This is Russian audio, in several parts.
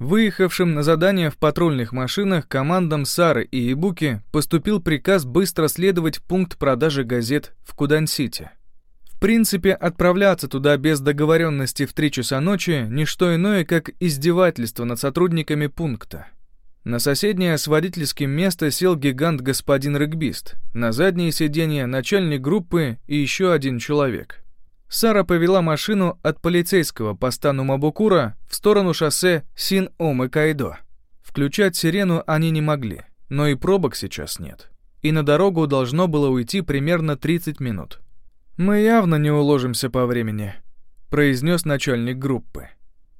Выехавшим на задание в патрульных машинах командам Сары и Ибуки поступил приказ быстро следовать пункт продажи газет в Кудан-Сити. В принципе, отправляться туда без договоренности в 3 часа ночи – не что иное, как издевательство над сотрудниками пункта. На соседнее с водительским место сел гигант господин регбист, на заднее сиденье начальник группы и еще один человек – Сара повела машину от полицейского поста Нумабукура в сторону шоссе Син-Омы-Кайдо. Включать сирену они не могли, но и пробок сейчас нет. И на дорогу должно было уйти примерно 30 минут. «Мы явно не уложимся по времени», — произнес начальник группы.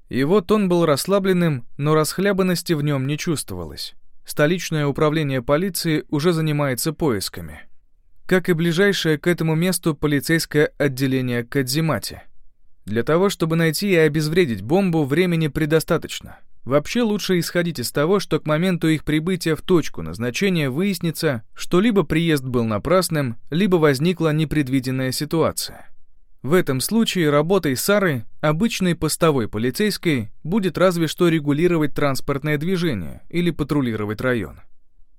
Его тон был расслабленным, но расхлябанности в нем не чувствовалось. Столичное управление полиции уже занимается поисками как и ближайшее к этому месту полицейское отделение Кадзимати. Для того, чтобы найти и обезвредить бомбу, времени предостаточно. Вообще лучше исходить из того, что к моменту их прибытия в точку назначения выяснится, что либо приезд был напрасным, либо возникла непредвиденная ситуация. В этом случае работой Сары, обычной постовой полицейской, будет разве что регулировать транспортное движение или патрулировать район.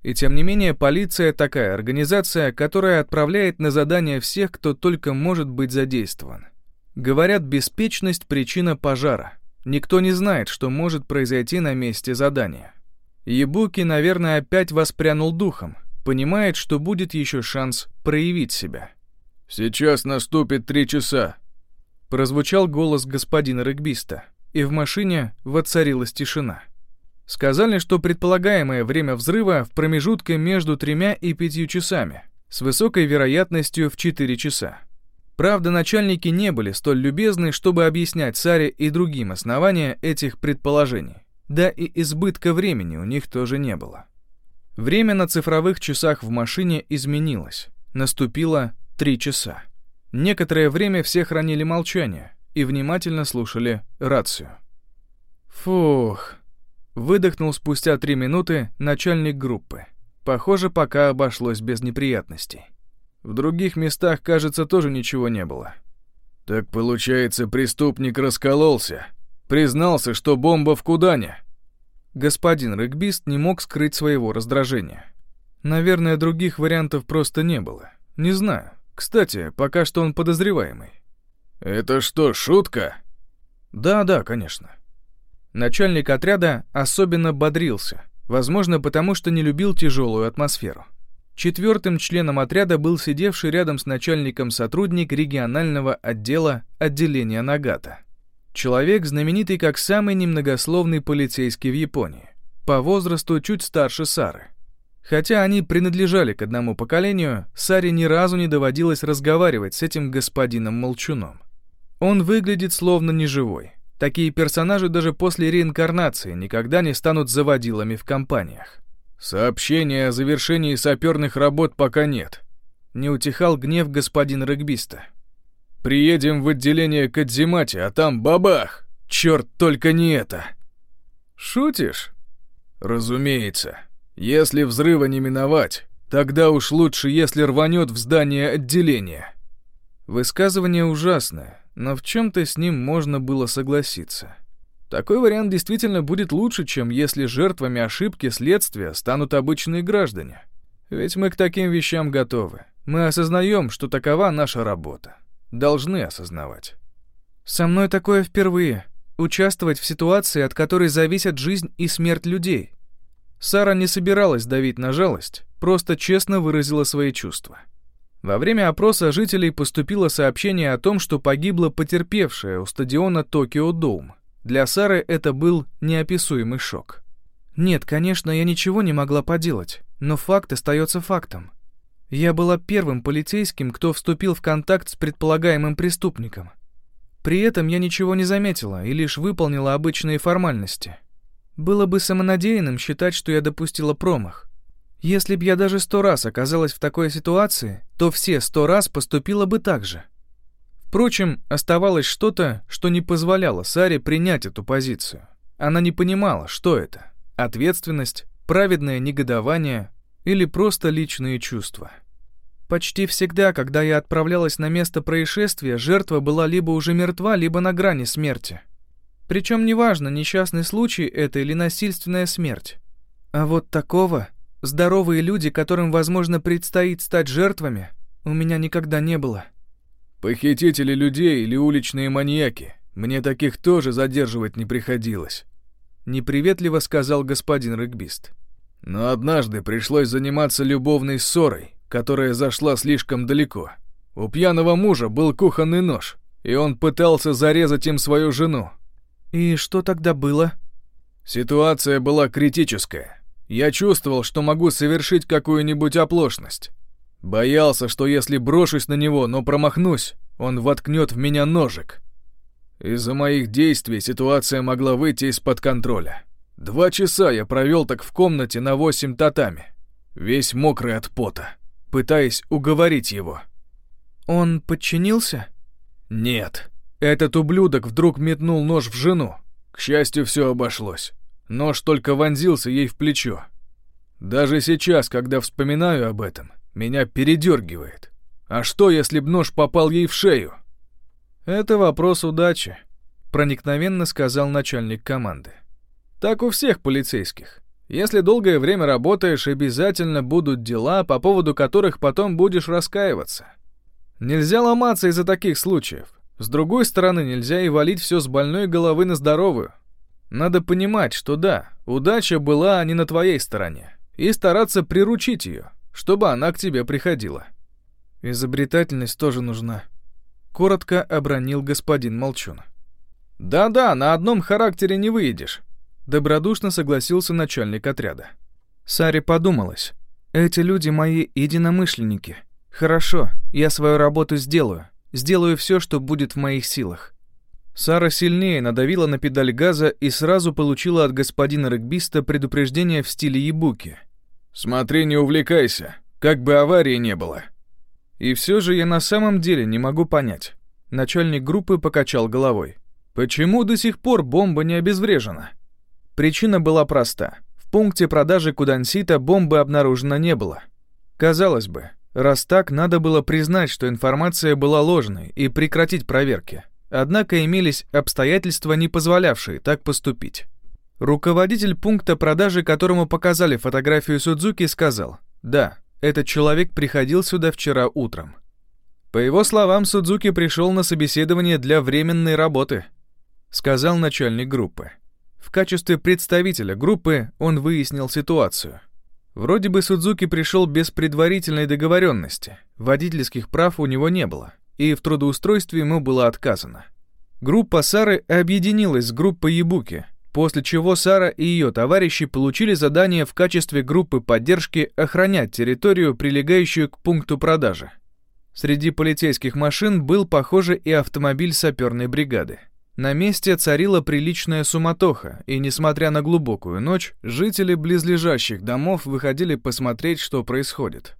И тем не менее, полиция такая организация, которая отправляет на задание всех, кто только может быть задействован. Говорят, беспечность – причина пожара. Никто не знает, что может произойти на месте задания. Ебуки, наверное, опять воспрянул духом, понимает, что будет еще шанс проявить себя. «Сейчас наступит три часа», – прозвучал голос господина регбиста, и в машине воцарилась тишина. Сказали, что предполагаемое время взрыва в промежутке между тремя и пятью часами, с высокой вероятностью в 4 часа. Правда, начальники не были столь любезны, чтобы объяснять Саре и другим основания этих предположений. Да и избытка времени у них тоже не было. Время на цифровых часах в машине изменилось. Наступило 3 часа. Некоторое время все хранили молчание и внимательно слушали рацию. Фух, Выдохнул спустя три минуты начальник группы. Похоже, пока обошлось без неприятностей. В других местах, кажется, тоже ничего не было. Так получается, преступник раскололся. Признался, что бомба в Кудане. Господин регбист не мог скрыть своего раздражения. Наверное, других вариантов просто не было. Не знаю. Кстати, пока что он подозреваемый. Это что, шутка? Да, да, конечно. Начальник отряда особенно бодрился, возможно, потому что не любил тяжелую атмосферу. Четвертым членом отряда был сидевший рядом с начальником сотрудник регионального отдела отделения Нагата. Человек, знаменитый как самый немногословный полицейский в Японии. По возрасту чуть старше Сары. Хотя они принадлежали к одному поколению, Саре ни разу не доводилось разговаривать с этим господином Молчуном. Он выглядит словно неживой. Такие персонажи даже после реинкарнации никогда не станут заводилами в компаниях. Сообщения о завершении саперных работ пока нет. Не утихал гнев господин регбиста. Приедем в отделение Кадзимати, а там бабах! Черт, только не это! Шутишь? Разумеется. Если взрыва не миновать, тогда уж лучше, если рванет в здание отделения. Высказывание ужасное, но в чем-то с ним можно было согласиться. Такой вариант действительно будет лучше, чем если жертвами ошибки следствия станут обычные граждане. Ведь мы к таким вещам готовы. Мы осознаем, что такова наша работа. Должны осознавать. Со мной такое впервые. Участвовать в ситуации, от которой зависят жизнь и смерть людей. Сара не собиралась давить на жалость, просто честно выразила свои чувства. Во время опроса жителей поступило сообщение о том, что погибла потерпевшая у стадиона Токио Доум. Для Сары это был неописуемый шок. Нет, конечно, я ничего не могла поделать, но факт остается фактом. Я была первым полицейским, кто вступил в контакт с предполагаемым преступником. При этом я ничего не заметила и лишь выполнила обычные формальности. Было бы самонадеянным считать, что я допустила промах. Если б я даже сто раз оказалась в такой ситуации, то все сто раз поступила бы так же. Впрочем, оставалось что-то, что не позволяло Саре принять эту позицию. Она не понимала, что это — ответственность, праведное негодование или просто личные чувства. Почти всегда, когда я отправлялась на место происшествия, жертва была либо уже мертва, либо на грани смерти. Причем неважно, несчастный случай это или насильственная смерть. А вот такого здоровые люди, которым, возможно, предстоит стать жертвами, у меня никогда не было. Похитители людей или уличные маньяки. Мне таких тоже задерживать не приходилось. Неприветливо сказал господин регбист. Но однажды пришлось заниматься любовной ссорой, которая зашла слишком далеко. У пьяного мужа был кухонный нож, и он пытался зарезать им свою жену. И что тогда было? Ситуация была критическая. Я чувствовал, что могу совершить какую-нибудь оплошность. Боялся, что если брошусь на него, но промахнусь, он воткнет в меня ножик. Из-за моих действий ситуация могла выйти из-под контроля. Два часа я провел так в комнате на восемь татами, весь мокрый от пота, пытаясь уговорить его. Он подчинился? Нет. Этот ублюдок вдруг метнул нож в жену. К счастью, все обошлось. Нож только вонзился ей в плечо. Даже сейчас, когда вспоминаю об этом, меня передергивает. А что, если б нож попал ей в шею? Это вопрос удачи, проникновенно сказал начальник команды. Так у всех полицейских. Если долгое время работаешь, обязательно будут дела, по поводу которых потом будешь раскаиваться. Нельзя ломаться из-за таких случаев. С другой стороны, нельзя и валить все с больной головы на здоровую. Надо понимать, что да, удача была не на твоей стороне, и стараться приручить ее, чтобы она к тебе приходила. Изобретательность тоже нужна. Коротко обронил господин Молчун. Да-да, на одном характере не выйдешь. Добродушно согласился начальник отряда. Саре подумалось. Эти люди мои единомышленники. Хорошо, я свою работу сделаю. Сделаю все, что будет в моих силах. Сара сильнее надавила на педаль газа и сразу получила от господина регбиста предупреждение в стиле ебуки. «Смотри, не увлекайся, как бы аварии не было». И все же я на самом деле не могу понять. Начальник группы покачал головой. Почему до сих пор бомба не обезврежена? Причина была проста. В пункте продажи Кудансита бомбы обнаружено не было. Казалось бы, раз так, надо было признать, что информация была ложной и прекратить проверки. Однако имелись обстоятельства, не позволявшие так поступить. Руководитель пункта продажи, которому показали фотографию Судзуки, сказал, «Да, этот человек приходил сюда вчера утром». По его словам, Судзуки пришел на собеседование для временной работы, сказал начальник группы. В качестве представителя группы он выяснил ситуацию. Вроде бы Судзуки пришел без предварительной договоренности, водительских прав у него не было и в трудоустройстве ему было отказано. Группа Сары объединилась с группой Ебуки, после чего Сара и ее товарищи получили задание в качестве группы поддержки охранять территорию, прилегающую к пункту продажи. Среди полицейских машин был, похоже, и автомобиль саперной бригады. На месте царила приличная суматоха, и, несмотря на глубокую ночь, жители близлежащих домов выходили посмотреть, что происходит.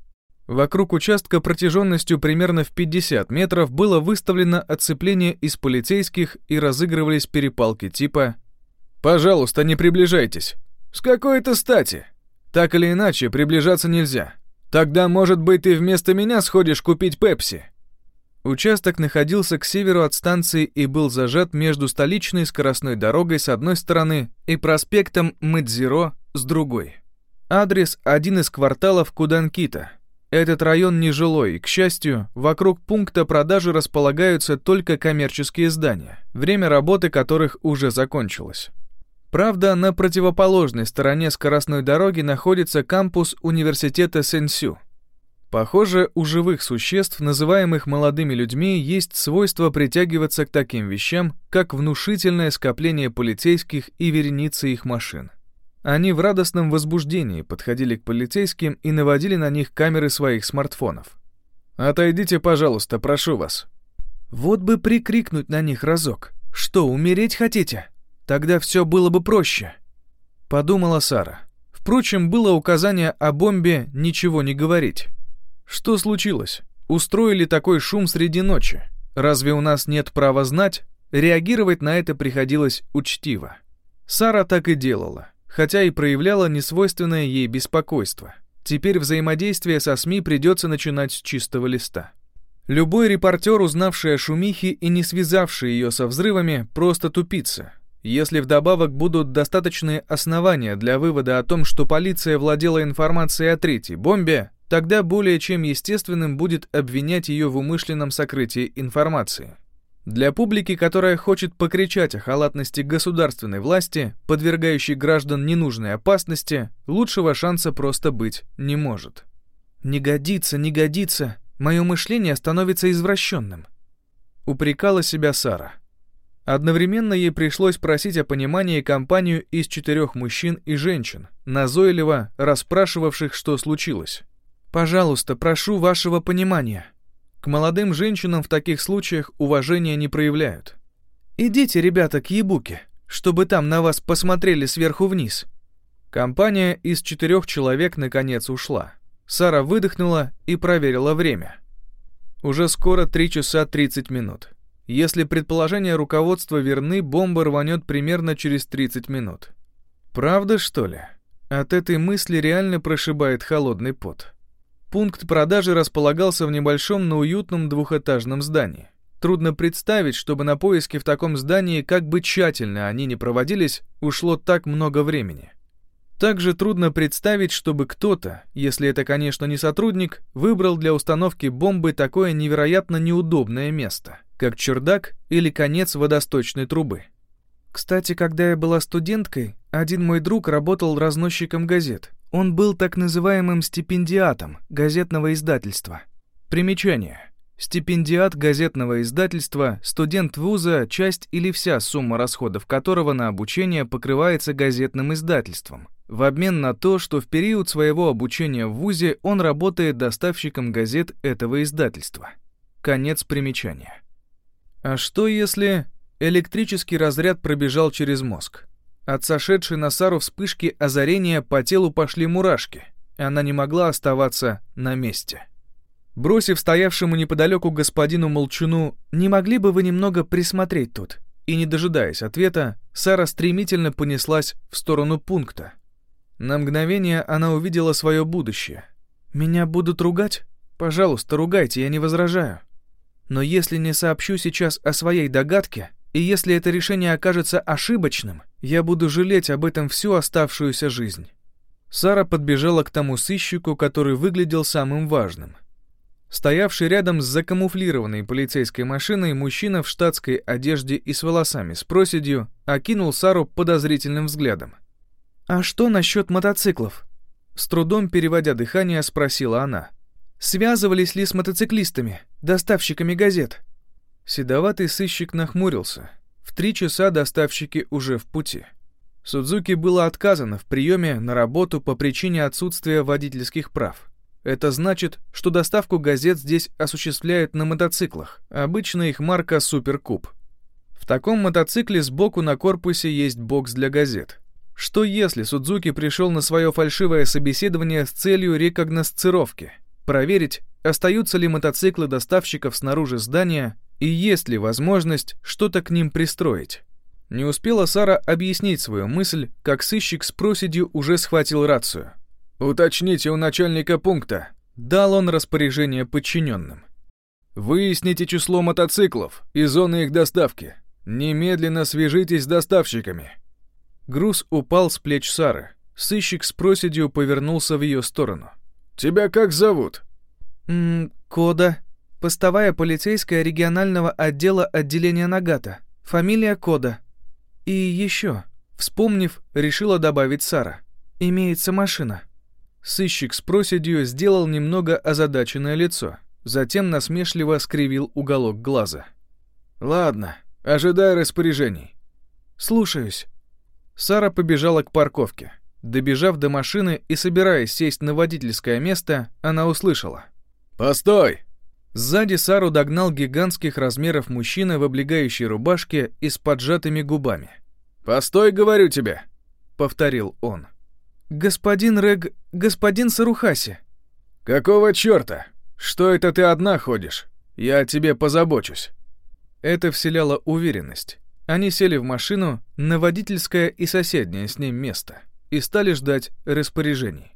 Вокруг участка протяженностью примерно в 50 метров было выставлено оцепление из полицейских и разыгрывались перепалки типа «Пожалуйста, не приближайтесь». «С какой-то стати?» «Так или иначе, приближаться нельзя. Тогда, может быть, ты вместо меня сходишь купить пепси?» Участок находился к северу от станции и был зажат между столичной скоростной дорогой с одной стороны и проспектом Мэдзиро с другой. Адрес – один из кварталов Куданкита – этот район нежилой, к счастью, вокруг пункта продажи располагаются только коммерческие здания, время работы которых уже закончилось. Правда, на противоположной стороне скоростной дороги находится кампус университета Сенсю. Похоже, у живых существ, называемых молодыми людьми, есть свойство притягиваться к таким вещам, как внушительное скопление полицейских и вереницы их машин. Они в радостном возбуждении подходили к полицейским и наводили на них камеры своих смартфонов. «Отойдите, пожалуйста, прошу вас». Вот бы прикрикнуть на них разок. «Что, умереть хотите? Тогда все было бы проще», — подумала Сара. Впрочем, было указание о бомбе ничего не говорить. Что случилось? Устроили такой шум среди ночи. Разве у нас нет права знать? Реагировать на это приходилось учтиво. Сара так и делала хотя и проявляла несвойственное ей беспокойство. Теперь взаимодействие со СМИ придется начинать с чистого листа. Любой репортер, узнавший о шумихе и не связавший ее со взрывами, просто тупица. Если вдобавок будут достаточные основания для вывода о том, что полиция владела информацией о третьей бомбе, тогда более чем естественным будет обвинять ее в умышленном сокрытии информации. Для публики, которая хочет покричать о халатности государственной власти, подвергающей граждан ненужной опасности, лучшего шанса просто быть не может. «Не годится, не годится, мое мышление становится извращенным», — упрекала себя Сара. Одновременно ей пришлось просить о понимании компанию из четырех мужчин и женщин, назойливо расспрашивавших, что случилось. «Пожалуйста, прошу вашего понимания», к молодым женщинам в таких случаях уважения не проявляют. Идите, ребята, к Ебуке, чтобы там на вас посмотрели сверху вниз. Компания из четырех человек наконец ушла. Сара выдохнула и проверила время. Уже скоро 3 часа 30 минут. Если предположения руководства верны, бомба рванет примерно через 30 минут. Правда, что ли? От этой мысли реально прошибает холодный пот. Пункт продажи располагался в небольшом, но уютном двухэтажном здании. Трудно представить, чтобы на поиски в таком здании, как бы тщательно они ни проводились, ушло так много времени. Также трудно представить, чтобы кто-то, если это, конечно, не сотрудник, выбрал для установки бомбы такое невероятно неудобное место, как чердак или конец водосточной трубы. Кстати, когда я была студенткой, один мой друг работал разносчиком газет. Он был так называемым стипендиатом газетного издательства. Примечание. Стипендиат газетного издательства, студент вуза, часть или вся сумма расходов которого на обучение покрывается газетным издательством, в обмен на то, что в период своего обучения в вузе он работает доставщиком газет этого издательства. Конец примечания. А что если электрический разряд пробежал через мозг? От сошедшей на Сару вспышки озарения по телу пошли мурашки, и она не могла оставаться на месте. Бросив стоявшему неподалеку господину Молчуну «Не могли бы вы немного присмотреть тут?» и не дожидаясь ответа, Сара стремительно понеслась в сторону пункта. На мгновение она увидела свое будущее. «Меня будут ругать? Пожалуйста, ругайте, я не возражаю. Но если не сообщу сейчас о своей догадке, и если это решение окажется ошибочным, я буду жалеть об этом всю оставшуюся жизнь. Сара подбежала к тому сыщику, который выглядел самым важным. Стоявший рядом с закамуфлированной полицейской машиной мужчина в штатской одежде и с волосами с проседью окинул Сару подозрительным взглядом. «А что насчет мотоциклов?» С трудом переводя дыхание, спросила она. «Связывались ли с мотоциклистами, доставщиками газет?» Седоватый сыщик нахмурился. В три часа доставщики уже в пути. Судзуки было отказано в приеме на работу по причине отсутствия водительских прав. Это значит, что доставку газет здесь осуществляют на мотоциклах, обычно их марка «Суперкуб». В таком мотоцикле сбоку на корпусе есть бокс для газет. Что если Судзуки пришел на свое фальшивое собеседование с целью рекогносцировки? Проверить, остаются ли мотоциклы доставщиков снаружи здания и есть ли возможность что-то к ним пристроить. Не успела Сара объяснить свою мысль, как сыщик с проседью уже схватил рацию. «Уточните у начальника пункта», — дал он распоряжение подчиненным. «Выясните число мотоциклов и зоны их доставки. Немедленно свяжитесь с доставщиками». Груз упал с плеч Сары. Сыщик с проседью повернулся в ее сторону. «Тебя как зовут?» «Ммм, Кода», Постовая полицейская регионального отдела отделения Нагата. Фамилия Кода. И еще, вспомнив, решила добавить Сара. Имеется машина. Сыщик с проседью сделал немного озадаченное лицо, затем насмешливо скривил уголок глаза. «Ладно, ожидай распоряжений». «Слушаюсь». Сара побежала к парковке. Добежав до машины и собираясь сесть на водительское место, она услышала. «Постой!» Сзади Сару догнал гигантских размеров мужчина в облегающей рубашке и с поджатыми губами. «Постой, говорю тебе!» — повторил он. «Господин Рег... господин Сарухаси!» «Какого черта? Что это ты одна ходишь? Я о тебе позабочусь!» Это вселяло уверенность. Они сели в машину на водительское и соседнее с ним место и стали ждать распоряжений.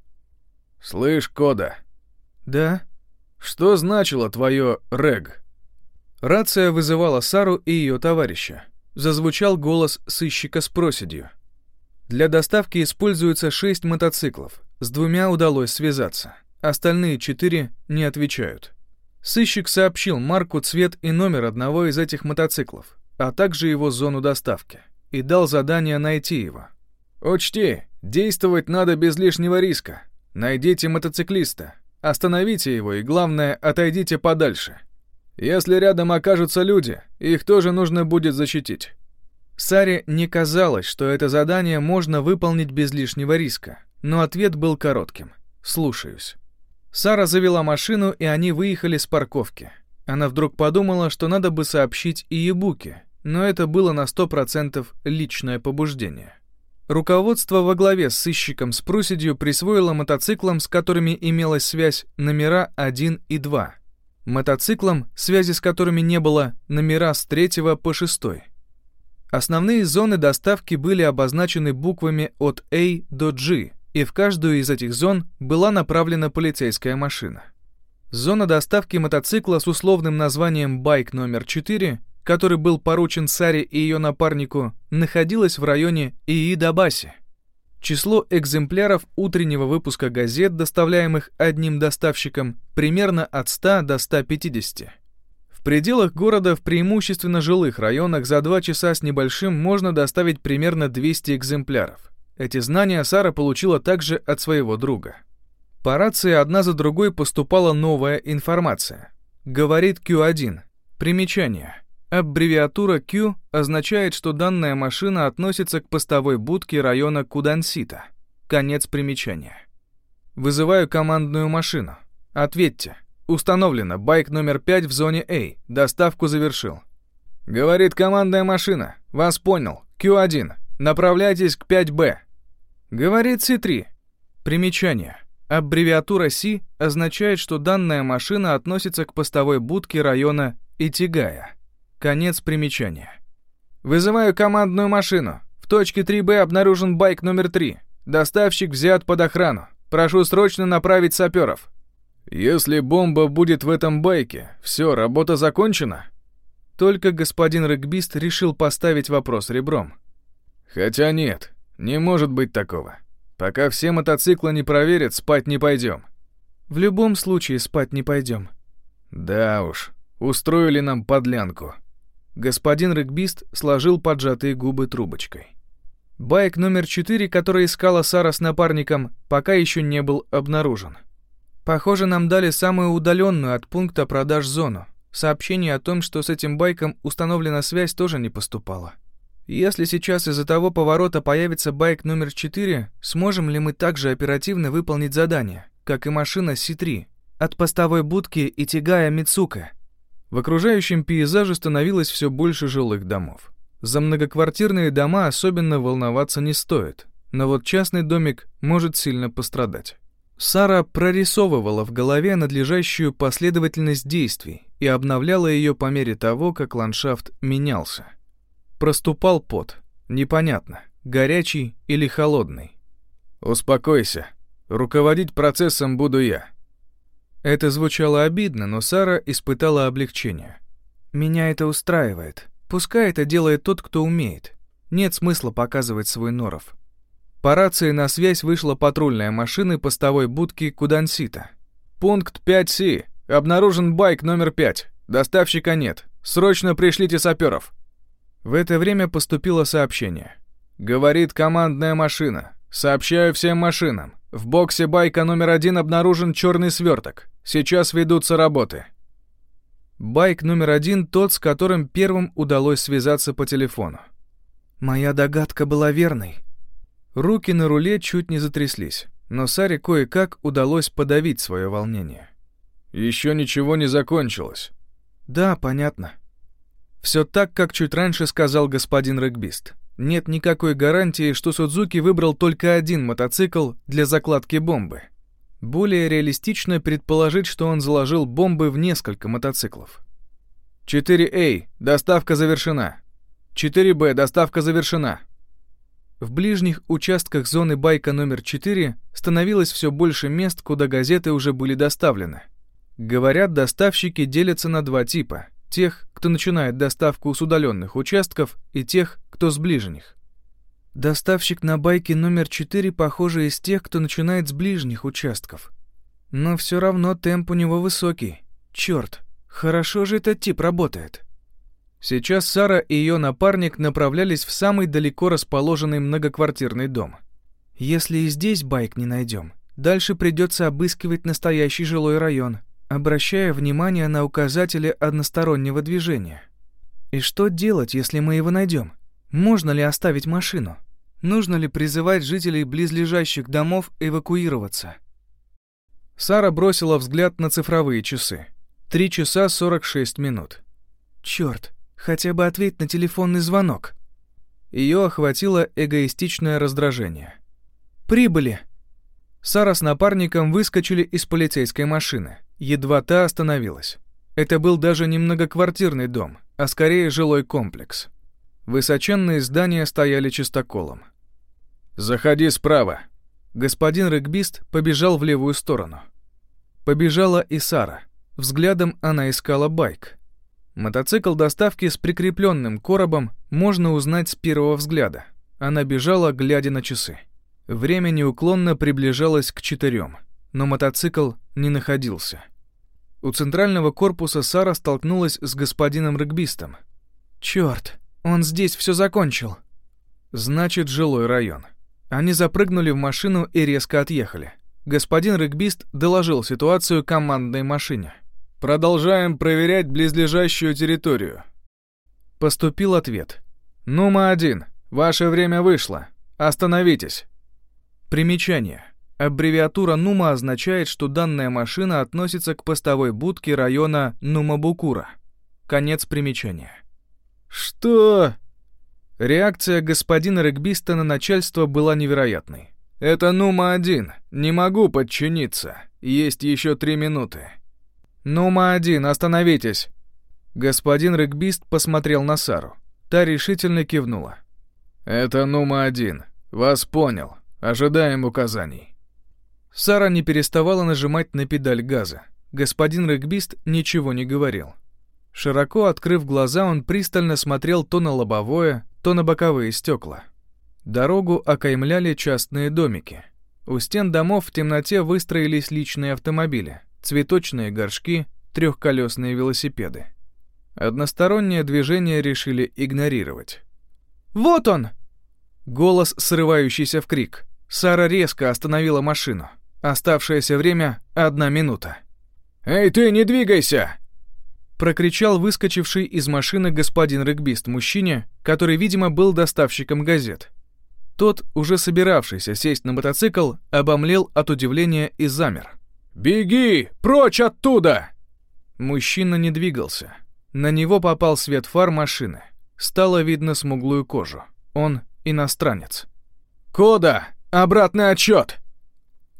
«Слышь, Кода?» «Да?» Что значило твое «рег»?» Рация вызывала Сару и ее товарища. зазвучал голос сыщика с проседью. Для доставки используется шесть мотоциклов. С двумя удалось связаться. Остальные четыре не отвечают. Сыщик сообщил марку, цвет и номер одного из этих мотоциклов, а также его зону доставки, и дал задание найти его. «Учти, действовать надо без лишнего риска. Найдите мотоциклиста, остановите его и, главное, отойдите подальше. Если рядом окажутся люди, их тоже нужно будет защитить». Саре не казалось, что это задание можно выполнить без лишнего риска, но ответ был коротким. «Слушаюсь». Сара завела машину, и они выехали с парковки. Она вдруг подумала, что надо бы сообщить и Ебуке, но это было на сто процентов личное побуждение. Руководство во главе с сыщиком с проседью присвоило мотоциклам, с которыми имелась связь, номера 1 и 2. Мотоциклам, связи с которыми не было, номера с 3 по 6. Основные зоны доставки были обозначены буквами от A до G, и в каждую из этих зон была направлена полицейская машина. Зона доставки мотоцикла с условным названием «Байк номер 4», который был поручен Саре и ее напарнику, находилась в районе Иидабаси. Число экземпляров утреннего выпуска газет, доставляемых одним доставщиком, примерно от 100 до 150. В пределах города в преимущественно жилых районах за 2 часа с небольшим можно доставить примерно 200 экземпляров. Эти знания Сара получила также от своего друга. По рации одна за другой поступала новая информация. Говорит Q1. Примечание. Аббревиатура Q означает, что данная машина относится к постовой будке района Кудансита. Конец примечания. Вызываю командную машину. Ответьте. Установлено. Байк номер 5 в зоне A. Доставку завершил. Говорит командная машина. Вас понял. Q1. Направляйтесь к 5Б. Говорит Си-3. Примечание. Аббревиатура Си означает, что данная машина относится к постовой будке района Итигая. Конец примечания. Вызываю командную машину. В точке 3Б обнаружен байк номер 3. Доставщик взят под охрану. Прошу срочно направить саперов. Если бомба будет в этом байке, все, работа закончена? Только господин регбист решил поставить вопрос ребром. Хотя нет, не может быть такого. Пока все мотоциклы не проверят, спать не пойдем. В любом случае спать не пойдем. Да уж, устроили нам подлянку. Господин регбист сложил поджатые губы трубочкой. Байк номер 4, который искала Сара с напарником, пока еще не был обнаружен. Похоже, нам дали самую удаленную от пункта продаж зону. Сообщение о том, что с этим байком установлена связь, тоже не поступало. Если сейчас из-за того поворота появится байк номер 4, сможем ли мы также оперативно выполнить задание, как и машина Си-3, от постовой будки и тягая Мицука? В окружающем пейзаже становилось все больше жилых домов. За многоквартирные дома особенно волноваться не стоит, но вот частный домик может сильно пострадать. Сара прорисовывала в голове надлежащую последовательность действий и обновляла ее по мере того, как ландшафт менялся. Проступал пот. Непонятно, горячий или холодный. «Успокойся. Руководить процессом буду я». Это звучало обидно, но Сара испытала облегчение. «Меня это устраивает. Пускай это делает тот, кто умеет. Нет смысла показывать свой норов». По рации на связь вышла патрульная машина постовой будки Кудансита. «Пункт 5С. Обнаружен байк номер 5. Доставщика нет. Срочно пришлите саперов». В это время поступило сообщение. «Говорит командная машина. Сообщаю всем машинам. В боксе байка номер один обнаружен черный сверток. Сейчас ведутся работы». Байк номер один тот, с которым первым удалось связаться по телефону. Моя догадка была верной. Руки на руле чуть не затряслись, но Саре кое-как удалось подавить свое волнение. «Еще ничего не закончилось». «Да, понятно», все так, как чуть раньше сказал господин регбист. Нет никакой гарантии, что Судзуки выбрал только один мотоцикл для закладки бомбы. Более реалистично предположить, что он заложил бомбы в несколько мотоциклов. 4А. Доставка завершена. 4Б. Доставка завершена. В ближних участках зоны байка номер 4 становилось все больше мест, куда газеты уже были доставлены. Говорят, доставщики делятся на два типа – тех, кто начинает доставку с удаленных участков, и тех, кто с ближних. Доставщик на байке номер 4, похоже, из тех, кто начинает с ближних участков. Но все равно темп у него высокий. Черт, хорошо же этот тип работает. Сейчас Сара и ее напарник направлялись в самый далеко расположенный многоквартирный дом. Если и здесь байк не найдем, дальше придется обыскивать настоящий жилой район, обращая внимание на указатели одностороннего движения. И что делать, если мы его найдем? Можно ли оставить машину? Нужно ли призывать жителей близлежащих домов эвакуироваться? Сара бросила взгляд на цифровые часы. Три часа сорок шесть минут. Черт, хотя бы ответь на телефонный звонок. Ее охватило эгоистичное раздражение. «Прибыли!» Сара с напарником выскочили из полицейской машины. Едва та остановилась. Это был даже не многоквартирный дом, а скорее жилой комплекс. Высоченные здания стояли чистоколом. «Заходи справа», Господин регбист побежал в левую сторону. Побежала и Сара. Взглядом она искала байк. Мотоцикл доставки с прикрепленным коробом можно узнать с первого взгляда. Она бежала, глядя на часы. Время неуклонно приближалось к четырем, но мотоцикл не находился. У центрального корпуса Сара столкнулась с господином регбистом. «Чёрт, он здесь все закончил!» Значит, жилой район. Они запрыгнули в машину и резко отъехали. Господин регбист доложил ситуацию командной машине. «Продолжаем проверять близлежащую территорию». Поступил ответ. «Нума-1, ваше время вышло. Остановитесь». Примечание. Аббревиатура Нума означает, что данная машина относится к постовой будке района Нумабукура. Конец примечания. «Что?» Реакция господина регбиста на начальство была невероятной. «Это Нума-1. Не могу подчиниться. Есть еще три минуты». «Нума-1, остановитесь!» Господин регбист посмотрел на Сару. Та решительно кивнула. «Это Нума-1. Вас понял. Ожидаем указаний». Сара не переставала нажимать на педаль газа. Господин регбист ничего не говорил. Широко открыв глаза, он пристально смотрел то на лобовое, то на боковые стекла. Дорогу окаймляли частные домики. У стен домов в темноте выстроились личные автомобили, цветочные горшки, трехколесные велосипеды. Одностороннее движение решили игнорировать. «Вот он!» Голос, срывающийся в крик. Сара резко остановила машину. Оставшееся время — одна минута. «Эй, ты, не двигайся!» прокричал выскочивший из машины господин регбист мужчине, который, видимо, был доставщиком газет. Тот, уже собиравшийся сесть на мотоцикл, обомлел от удивления и замер. «Беги! Прочь оттуда!» Мужчина не двигался. На него попал свет фар машины. Стало видно смуглую кожу. Он иностранец. «Кода! Обратный отчет!»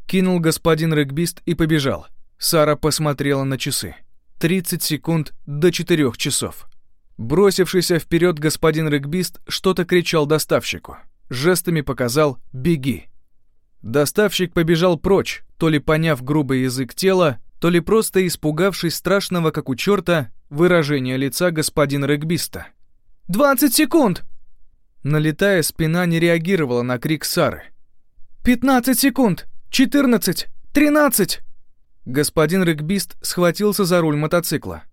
Кинул господин регбист и побежал. Сара посмотрела на часы. 30 секунд до 4 часов. Бросившийся вперед господин регбист что-то кричал доставщику. Жестами показал «беги». Доставщик побежал прочь, то ли поняв грубый язык тела, то ли просто испугавшись страшного, как у черта, выражения лица господина регбиста. «Двадцать секунд!» Налетая, спина не реагировала на крик Сары. «Пятнадцать секунд! Четырнадцать! Тринадцать!» Господин регбист схватился за руль мотоцикла.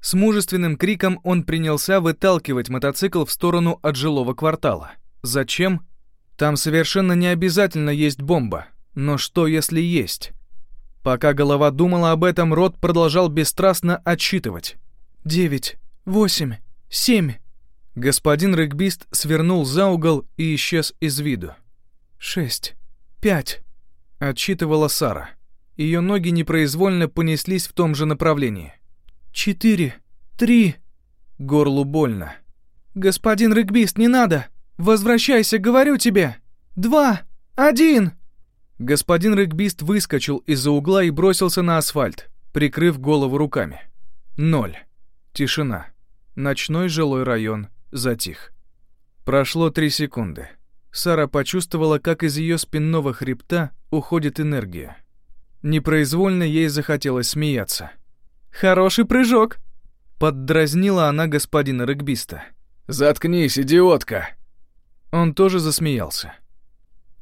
С мужественным криком он принялся выталкивать мотоцикл в сторону от жилого квартала. Зачем? Там совершенно не обязательно есть бомба. Но что, если есть? Пока голова думала об этом, рот продолжал бесстрастно отсчитывать. «Девять, восемь, семь...» Господин регбист свернул за угол и исчез из виду. «Шесть, пять...» — отсчитывала Сара. Ее ноги непроизвольно понеслись в том же направлении. «Четыре! Три!» Горлу больно. «Господин регбист, не надо! Возвращайся, говорю тебе! Два! Один!» Господин регбист выскочил из-за угла и бросился на асфальт, прикрыв голову руками. Ноль. Тишина. Ночной жилой район затих. Прошло три секунды. Сара почувствовала, как из ее спинного хребта уходит энергия. Непроизвольно ей захотелось смеяться. «Хороший прыжок!» Поддразнила она господина регбиста. «Заткнись, идиотка!» Он тоже засмеялся.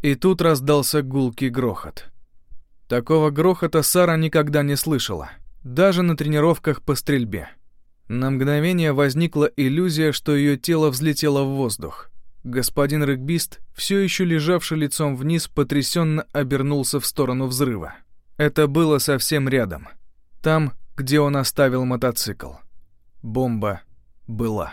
И тут раздался гулкий грохот. Такого грохота Сара никогда не слышала, даже на тренировках по стрельбе. На мгновение возникла иллюзия, что ее тело взлетело в воздух. Господин регбист, все еще лежавший лицом вниз, потрясенно обернулся в сторону взрыва. Это было совсем рядом. Там, где он оставил мотоцикл. Бомба была.